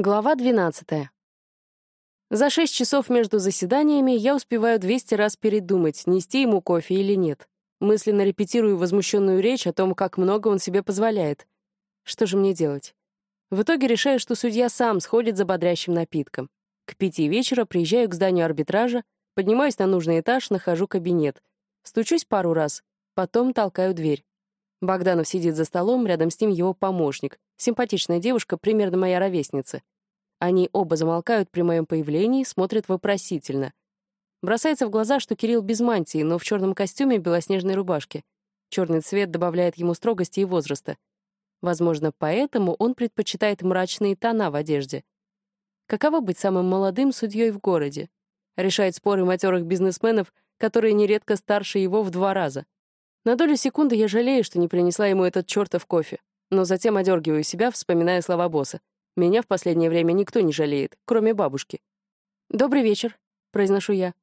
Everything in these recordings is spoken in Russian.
Глава 12. За шесть часов между заседаниями я успеваю 200 раз передумать, нести ему кофе или нет. Мысленно репетирую возмущенную речь о том, как много он себе позволяет. Что же мне делать? В итоге решаю, что судья сам сходит за бодрящим напитком. К пяти вечера приезжаю к зданию арбитража, поднимаюсь на нужный этаж, нахожу кабинет. Стучусь пару раз, потом толкаю дверь. Богданов сидит за столом, рядом с ним его помощник, симпатичная девушка, примерно моя ровесница. Они оба замолкают при моем появлении, смотрят вопросительно. Бросается в глаза, что Кирилл без мантии, но в черном костюме белоснежной рубашке. Черный цвет добавляет ему строгости и возраста. Возможно, поэтому он предпочитает мрачные тона в одежде. Каково быть самым молодым судьей в городе? Решает споры матерых бизнесменов, которые нередко старше его в два раза — на долю секунды я жалею, что не принесла ему этот чертов кофе, но затем одергиваю себя, вспоминая слова босса. Меня в последнее время никто не жалеет, кроме бабушки. «Добрый вечер», — произношу я.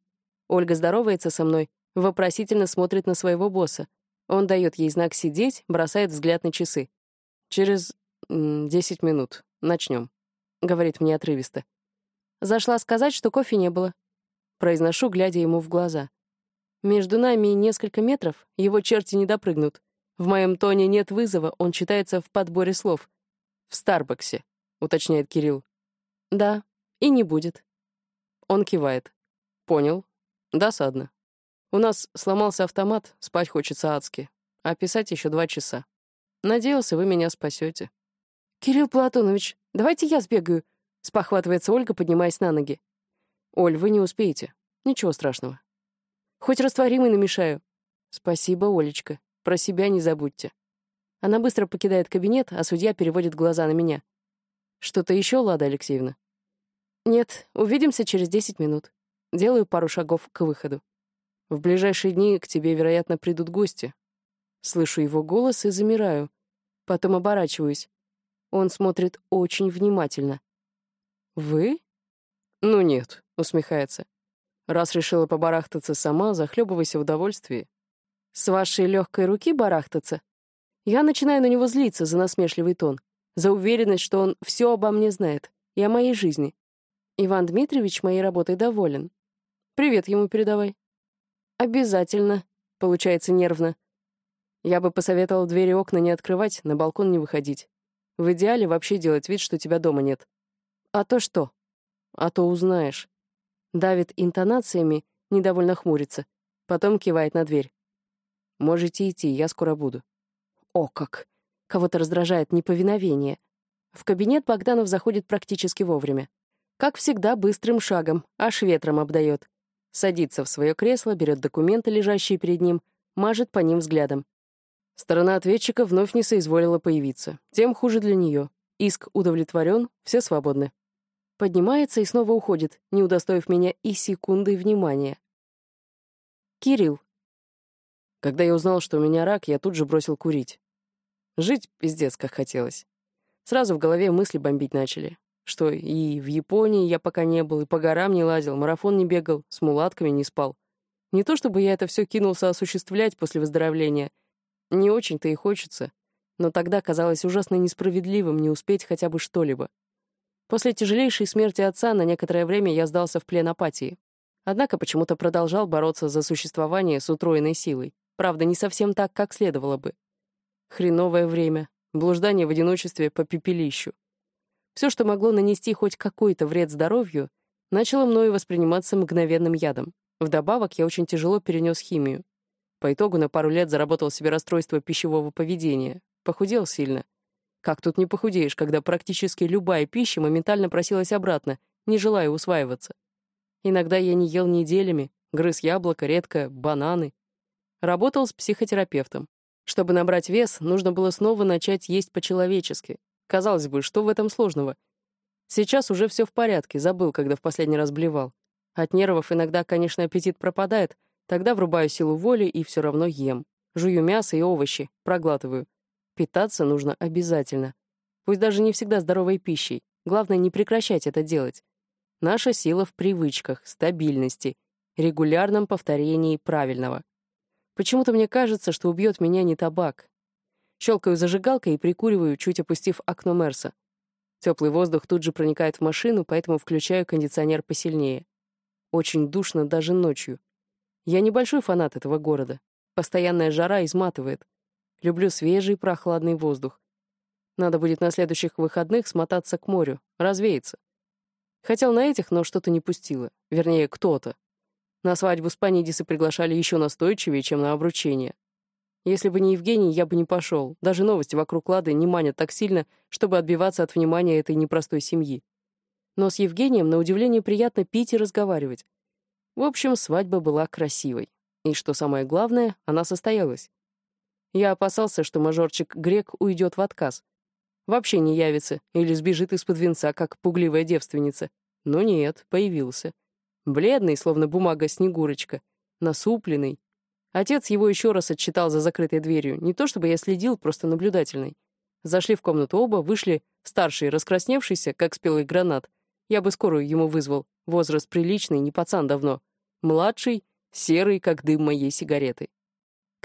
Ольга здоровается со мной, вопросительно смотрит на своего босса. Он дает ей знак сидеть, бросает взгляд на часы. «Через десять минут. Начнем», — говорит мне отрывисто. Зашла сказать, что кофе не было. Произношу, глядя ему в глаза. Между нами несколько метров, его черти не допрыгнут. В моем тоне нет вызова, он читается в подборе слов. «В Старбаксе», — уточняет Кирилл. «Да, и не будет». Он кивает. «Понял. Досадно. У нас сломался автомат, спать хочется адски. А писать еще два часа. Надеялся, вы меня спасете. «Кирилл Платонович, давайте я сбегаю», — спохватывается Ольга, поднимаясь на ноги. «Оль, вы не успеете. Ничего страшного. Хоть растворимый намешаю. Спасибо, Олечка. Про себя не забудьте. Она быстро покидает кабинет, а судья переводит глаза на меня. Что-то еще, Лада Алексеевна? Нет, увидимся через десять минут. Делаю пару шагов к выходу. В ближайшие дни к тебе, вероятно, придут гости. Слышу его голос и замираю. Потом оборачиваюсь. Он смотрит очень внимательно. «Вы?» «Ну нет», — усмехается. Раз решила побарахтаться сама, захлебывайся в удовольствии. С вашей легкой руки барахтаться? Я начинаю на него злиться за насмешливый тон, за уверенность, что он все обо мне знает и о моей жизни. Иван Дмитриевич моей работой доволен. Привет ему передавай. Обязательно, получается нервно. Я бы посоветовал двери и окна не открывать, на балкон не выходить. В идеале вообще делать вид, что тебя дома нет. А то что? А то узнаешь давит интонациями, недовольно хмурится, потом кивает на дверь. «Можете идти, я скоро буду». О, как! Кого-то раздражает неповиновение. В кабинет Богданов заходит практически вовремя. Как всегда, быстрым шагом, аж ветром обдает. Садится в свое кресло, берет документы, лежащие перед ним, мажет по ним взглядом. Сторона ответчика вновь не соизволила появиться. Тем хуже для нее. Иск удовлетворен, все свободны. Поднимается и снова уходит, не удостоив меня и секунды внимания. Кирилл. Когда я узнал, что у меня рак, я тут же бросил курить. Жить пиздец как хотелось. Сразу в голове мысли бомбить начали. Что и в Японии я пока не был, и по горам не лазил, марафон не бегал, с мулатками не спал. Не то чтобы я это все кинулся осуществлять после выздоровления. Не очень-то и хочется. Но тогда казалось ужасно несправедливым не успеть хотя бы что-либо. После тяжелейшей смерти отца на некоторое время я сдался в плен апатии. Однако почему-то продолжал бороться за существование с утроенной силой. Правда, не совсем так, как следовало бы. Хреновое время, блуждание в одиночестве по пепелищу. Все, что могло нанести хоть какой-то вред здоровью, начало мною восприниматься мгновенным ядом. Вдобавок, я очень тяжело перенес химию. По итогу на пару лет заработал себе расстройство пищевого поведения. Похудел сильно. Как тут не похудеешь, когда практически любая пища моментально просилась обратно, не желая усваиваться? Иногда я не ел неделями, грыз яблоко, редко бананы. Работал с психотерапевтом. Чтобы набрать вес, нужно было снова начать есть по-человечески. Казалось бы, что в этом сложного? Сейчас уже все в порядке, забыл, когда в последний раз блевал. От нервов иногда, конечно, аппетит пропадает, тогда врубаю силу воли и все равно ем. Жую мясо и овощи, проглатываю. Питаться нужно обязательно. Пусть даже не всегда здоровой пищей. Главное, не прекращать это делать. Наша сила в привычках, стабильности, регулярном повторении правильного. Почему-то мне кажется, что убьет меня не табак. Щелкаю зажигалкой и прикуриваю, чуть опустив окно Мерса. Теплый воздух тут же проникает в машину, поэтому включаю кондиционер посильнее. Очень душно даже ночью. Я небольшой фанат этого города. Постоянная жара изматывает. Люблю свежий прохладный воздух. Надо будет на следующих выходных смотаться к морю, развеяться. Хотел на этих, но что-то не пустило. Вернее, кто-то. На свадьбу Спанидисы приглашали еще настойчивее, чем на обручение. Если бы не Евгений, я бы не пошел. Даже новости вокруг Лады не манят так сильно, чтобы отбиваться от внимания этой непростой семьи. Но с Евгением, на удивление, приятно пить и разговаривать. В общем, свадьба была красивой. И, что самое главное, она состоялась. Я опасался, что мажорчик Грек уйдет в отказ — вообще не явится или сбежит из-под венца, как пугливая девственница. Но нет, появился. Бледный, словно бумага Снегурочка, насупленный. Отец его еще раз отчитал за закрытой дверью. Не то чтобы я следил, просто наблюдательный. Зашли в комнату оба, вышли, старший, раскрасневшийся, как спелый гранат. Я бы скорую ему вызвал. Возраст приличный, не пацан давно. Младший, серый, как дым моей сигареты.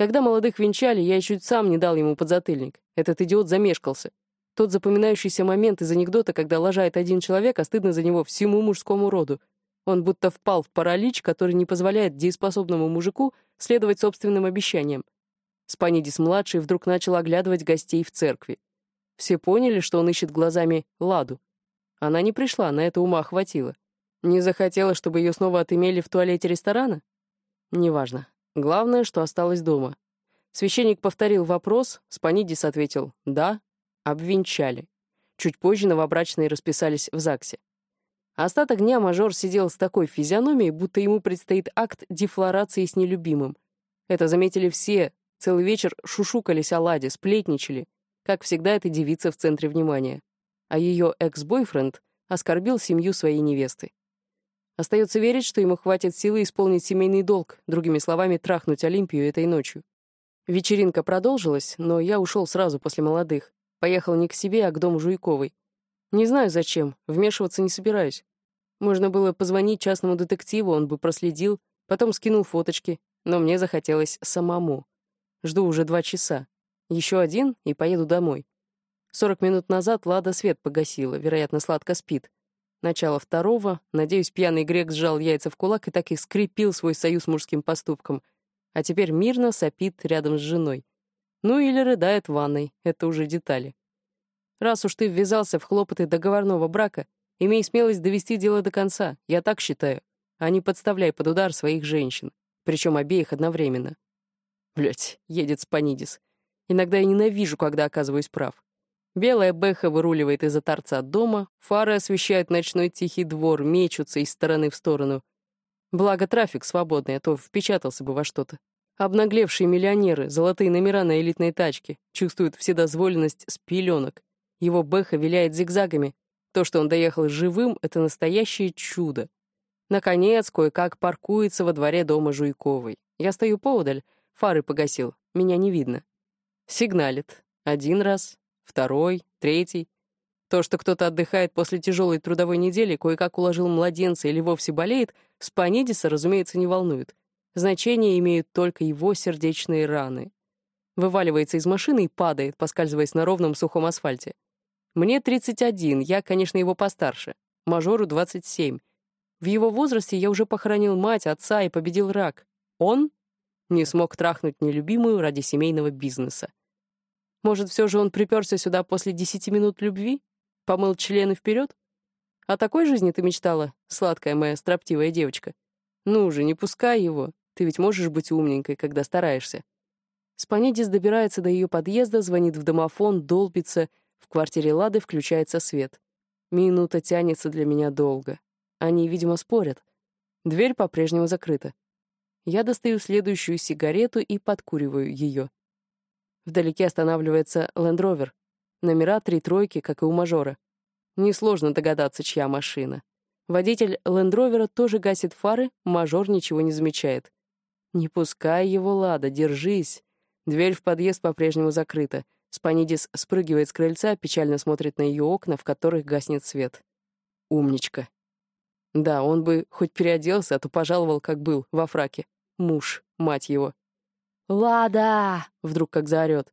Когда молодых венчали, я чуть сам не дал ему подзатыльник. Этот идиот замешкался. Тот запоминающийся момент из анекдота, когда лажает один человек, а стыдно за него всему мужскому роду. Он будто впал в паралич, который не позволяет дееспособному мужику следовать собственным обещаниям. Спанидис-младший вдруг начал оглядывать гостей в церкви. Все поняли, что он ищет глазами Ладу. Она не пришла, на это ума хватило. Не захотела, чтобы ее снова отымели в туалете ресторана? Неважно. Главное, что осталась дома. Священник повторил вопрос, Спанидис ответил «да», Обвенчали. Чуть позже новобрачные расписались в ЗАГСе. Остаток дня мажор сидел с такой физиономией, будто ему предстоит акт дефлорации с нелюбимым. Это заметили все, целый вечер шушукались о Ладе, сплетничали. Как всегда, эта девица в центре внимания. А ее экс-бойфренд оскорбил семью своей невесты. Остается верить, что ему хватит силы исполнить семейный долг, другими словами, трахнуть Олимпию этой ночью. Вечеринка продолжилась, но я ушел сразу после молодых. Поехал не к себе, а к дому Жуйковой. Не знаю зачем, вмешиваться не собираюсь. Можно было позвонить частному детективу, он бы проследил, потом скинул фоточки, но мне захотелось самому. Жду уже два часа. Еще один и поеду домой. Сорок минут назад Лада свет погасила, вероятно, сладко спит. Начало второго, надеюсь, пьяный грек сжал яйца в кулак и так и скрепил свой союз мужским поступком, а теперь мирно сопит рядом с женой. Ну или рыдает в ванной, это уже детали. Раз уж ты ввязался в хлопоты договорного брака, имей смелость довести дело до конца, я так считаю, а не подставляй под удар своих женщин, причем обеих одновременно. Блять, едет Спанидис. Иногда я ненавижу, когда оказываюсь прав. Белая бэха выруливает из-за торца дома, фары освещают ночной тихий двор, мечутся из стороны в сторону. Благо трафик свободный, а то впечатался бы во что-то. Обнаглевшие миллионеры, золотые номера на элитной тачке, чувствуют вседозволенность с пеленок. Его бэха виляет зигзагами. То, что он доехал живым, — это настоящее чудо. Наконец, кое-как паркуется во дворе дома Жуйковой. Я стою поодаль, фары погасил, меня не видно. Сигналит. Один раз, второй, третий. То, что кто-то отдыхает после тяжелой трудовой недели, кое-как уложил младенца или вовсе болеет, Спанидиса, разумеется, не волнует. Значение имеют только его сердечные раны. Вываливается из машины и падает, поскальзываясь на ровном сухом асфальте. Мне 31, я, конечно, его постарше. Мажору 27. В его возрасте я уже похоронил мать, отца и победил рак. Он не смог трахнуть нелюбимую ради семейного бизнеса. Может, все же он приперся сюда после десяти минут любви? Помыл члены вперед? О такой жизни ты мечтала, сладкая моя строптивая девочка? Ну же, не пускай его. Ты ведь можешь быть умненькой, когда стараешься. Спанидис добирается до ее подъезда, звонит в домофон, долбится. В квартире Лады включается свет. Минута тянется для меня долго. Они, видимо, спорят. Дверь по-прежнему закрыта. Я достаю следующую сигарету и подкуриваю ее. Вдалеке останавливается Лендровер. Номера три тройки, как и у мажора. Несложно догадаться, чья машина. Водитель Лендровера тоже гасит фары, мажор ничего не замечает. «Не пускай его, Лада, держись!» Дверь в подъезд по-прежнему закрыта. Спанидис спрыгивает с крыльца, печально смотрит на ее окна, в которых гаснет свет. Умничка. Да, он бы хоть переоделся, а то пожаловал, как был, во фраке. Муж, мать его. «Лада!» — вдруг как заорет.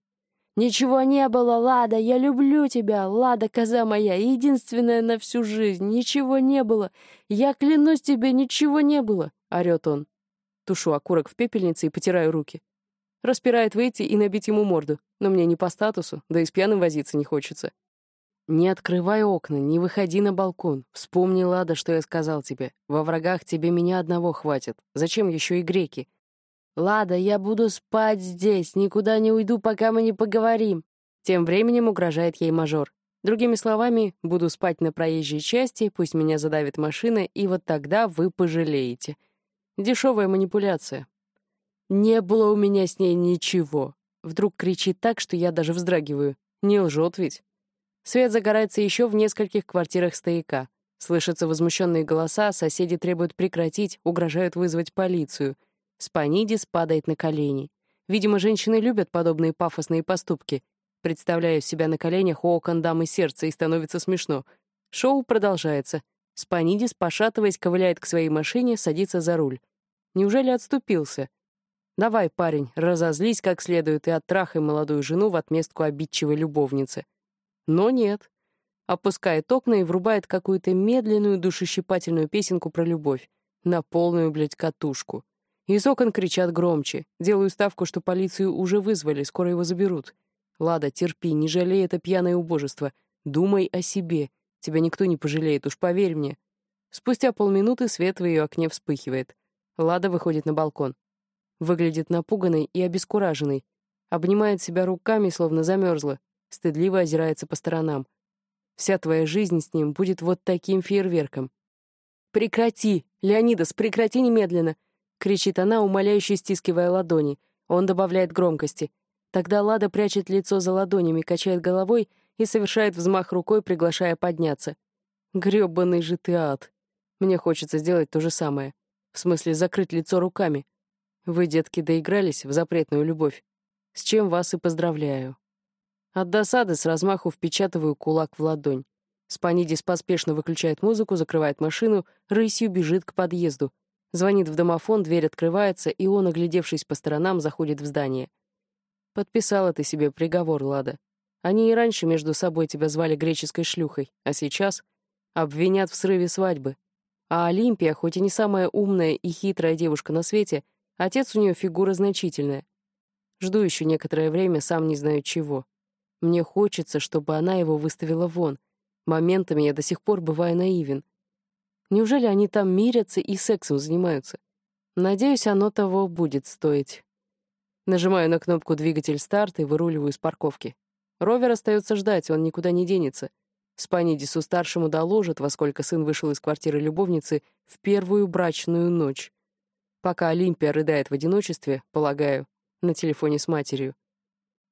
«Ничего не было, Лада, я люблю тебя, Лада, коза моя, единственная на всю жизнь, ничего не было, я клянусь тебе, ничего не было», — орёт он. Тушу окурок в пепельнице и потираю руки. Распирает выйти и набить ему морду, но мне не по статусу, да и с пьяным возиться не хочется. «Не открывай окна, не выходи на балкон. Вспомни, Лада, что я сказал тебе. Во врагах тебе меня одного хватит. Зачем еще и греки? «Лада, я буду спать здесь, никуда не уйду, пока мы не поговорим». Тем временем угрожает ей мажор. Другими словами, буду спать на проезжей части, пусть меня задавит машина, и вот тогда вы пожалеете. Дешевая манипуляция. Не было у меня с ней ничего. Вдруг кричит так, что я даже вздрагиваю. Не лжет ведь. Свет загорается еще в нескольких квартирах стояка. Слышатся возмущенные голоса, соседи требуют прекратить, угрожают вызвать полицию — Спанидис падает на колени. Видимо, женщины любят подобные пафосные поступки. Представляю себя на коленях у окон дамы сердца, и становится смешно. Шоу продолжается. Спанидис, пошатываясь, ковыляет к своей машине, садится за руль. Неужели отступился? Давай, парень, разозлись как следует и оттрахай молодую жену в отместку обидчивой любовницы. Но нет. Опускает окна и врубает какую-то медленную душещипательную песенку про любовь. На полную, блядь, катушку. Из окон кричат громче. Делаю ставку, что полицию уже вызвали, скоро его заберут. Лада, терпи, не жалей это пьяное убожество. Думай о себе. Тебя никто не пожалеет, уж поверь мне. Спустя полминуты свет в ее окне вспыхивает. Лада выходит на балкон. Выглядит напуганной и обескураженной. Обнимает себя руками, словно замерзла. Стыдливо озирается по сторонам. Вся твоя жизнь с ним будет вот таким фейерверком. «Прекрати! Леонидас, прекрати немедленно! — кричит она, умоляюще стискивая ладони. Он добавляет громкости. Тогда Лада прячет лицо за ладонями, качает головой и совершает взмах рукой, приглашая подняться. Грёбаный же ты ад. Мне хочется сделать то же самое. В смысле, закрыть лицо руками. Вы, детки, доигрались в запретную любовь. С чем вас и поздравляю. От досады с размаху впечатываю кулак в ладонь. Спанидис поспешно выключает музыку, закрывает машину, рысью бежит к подъезду — Звонит в домофон, дверь открывается, и он, оглядевшись по сторонам, заходит в здание. Подписала ты себе приговор, Лада. Они и раньше между собой тебя звали греческой шлюхой, а сейчас обвинят в срыве свадьбы. А Олимпия, хоть и не самая умная и хитрая девушка на свете, отец у нее фигура значительная. Жду еще некоторое время, сам не знаю чего. Мне хочется, чтобы она его выставила вон. Моментами я до сих пор бываю наивен. Неужели они там мирятся и сексом занимаются? Надеюсь, оно того будет стоить. Нажимаю на кнопку «Двигатель старт» и выруливаю из парковки. Ровер остается ждать, он никуда не денется. Спанидису старшему доложат, во сколько сын вышел из квартиры любовницы в первую брачную ночь. Пока Олимпия рыдает в одиночестве, полагаю, на телефоне с матерью.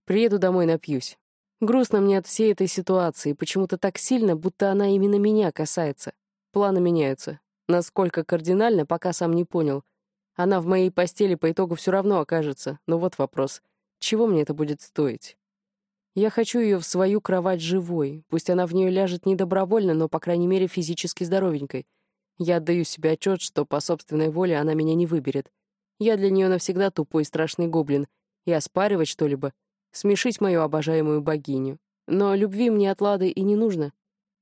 Приеду домой, напьюсь. Грустно мне от всей этой ситуации, почему-то так сильно, будто она именно меня касается. Планы меняются. Насколько кардинально, пока сам не понял. Она в моей постели по итогу все равно окажется. Но вот вопрос. Чего мне это будет стоить? Я хочу ее в свою кровать живой. Пусть она в нее ляжет не добровольно, но, по крайней мере, физически здоровенькой. Я отдаю себе отчет, что по собственной воле она меня не выберет. Я для нее навсегда тупой страшный гоблин. И оспаривать что-либо, смешить мою обожаемую богиню. Но любви мне от Лады и не нужно.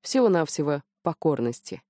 Всего-навсего покорности.